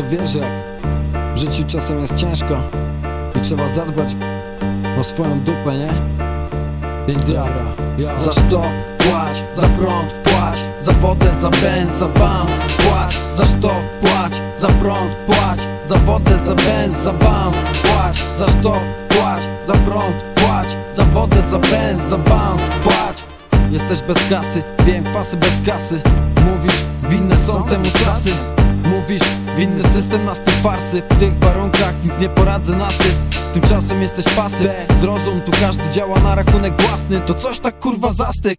to wiesz jak w życiu czasem jest ciężko i trzeba zadbać o swoją dupę, nie? Więc ja, ja za szto płać, za prąd płać, za wodę, za benz, za bounce płać, za szto płać, za prąd płać, za wodę, za benz, za bounce płać, za szto płać, za prąd płać, za wodę, za benz, za bounce płać. Jesteś bez kasy, wiem kwasy bez kasy Mówisz, winne są temu czasy Mówisz, winny system nas te farsy W tych warunkach nic nie poradzę nasyp Tymczasem jesteś pasy Zrozum, tu każdy działa na rachunek własny. To coś tak kurwa zastyk.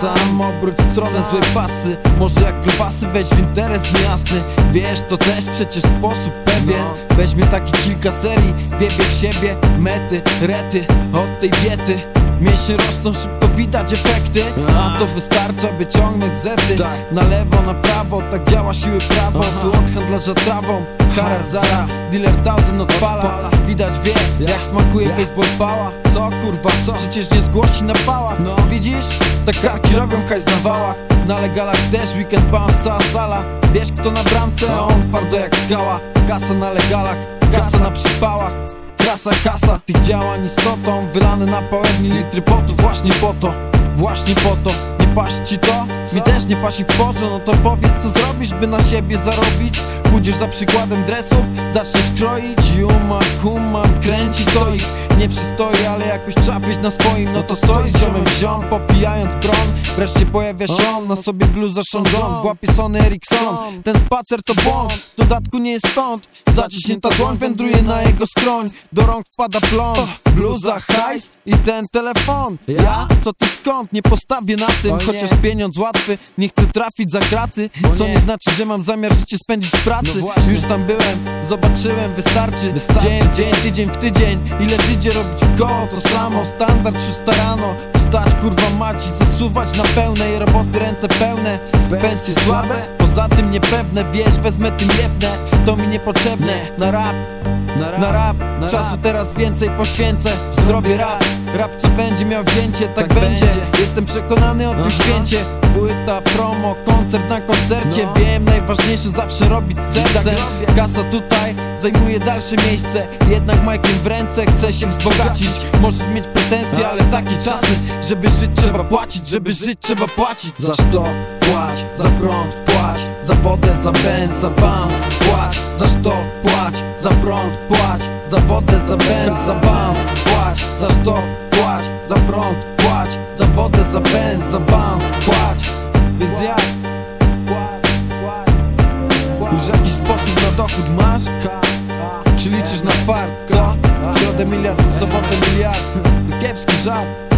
Sam obróć stronę złej pasy. Może jak grubasy weź w interes niejasny. Wiesz, to też przecież sposób pewien. Weźmie taki kilka serii. Wiebie w siebie, mety, rety Od tej diety Mięśnie rosną, szybko widać efekty A to wystarcza, by ciągnąć zety. Na lewo, na prawo, tak działa siły prawo Tu od handlarza trawą Harar Zara, dealer Thousand odpala. Widać wie, jak smakuje baseball pała. Co kurwa, co? Przecież nie zgłosi na pałach. No. Widzisz? Tak karki robią hajs na wałach. Na legalach też weekend bounce, cała sala. Wiesz kto na bramce, a on twardo jak skała. Kasa na legalach, kasa. na przypałach Kasa, kasa tych działań istotą. Wylane na pełni litry potu Właśnie po to, właśnie po to. Nie paść ci to? Mi też nie pasi w porze No to powiedz co zrobisz, by na siebie zarobić. Pójdziesz za przykładem dresów Zaczniesz kroić. Juma, kumam, kręci to ich Nie przystoi, ale jakoś trafić na swoim No to stoi z ziomem ziom Popijając bron Wreszcie pojawia się on Na sobie John W łapie Sony Ericsson. Ten spacer to błąd W dodatku nie jest stąd. Zaciśnięta dłoń wędruje na jego skroń. Do rąk wpada plon Bluza, hajs i ten telefon. Ja? Co ty skąd? Nie postawię na tym Chociaż pieniądz łatwy. Nie chcę trafić za kraty Co nie. znaczy, że mam zamiar życie spędzić w pracy. Już tam byłem, zobaczyłem, wystarczy. Dzień dzień, tydzień w tydzień. Ile wyjdzie robić koło To samo, standard 300 rano. Wstać kurwa maci, zasuwać na pełnej roboty ręce pełne. Pensje słabe, poza tym niepewne Wiesz, wezmę tym jebnę, to mi niepotrzebne. Na rap, na rap, czasu teraz więcej poświęcę. Zrobię rap, rap co będzie miał wzięcie, tak, będzie. Jestem przekonany o tym święcie. Płyta, promo, koncert na koncercie. Wiem, najważniejsze zawsze robić sercem. Kasa tutaj zajmuje dalsze miejsce. Jednak majkiem w ręce chce się wzbogacić. Możesz mieć pretensje, ale takie czasy Żeby żyć trzeba płacić, żeby żyć trzeba płacić. Za szto płać, za prąd płać. Za wodę, za benz, za bounce płać. Za szto płać, za prąd płać. Za wodę, za benz, za bounce płać. Za szto płać, za prąd płać. Za wodę, za benz, za bounce płać. Więc jak? Dochód masz? Czy liczysz na fart, co? W środę miliard, sobotę miliard Kiepski żart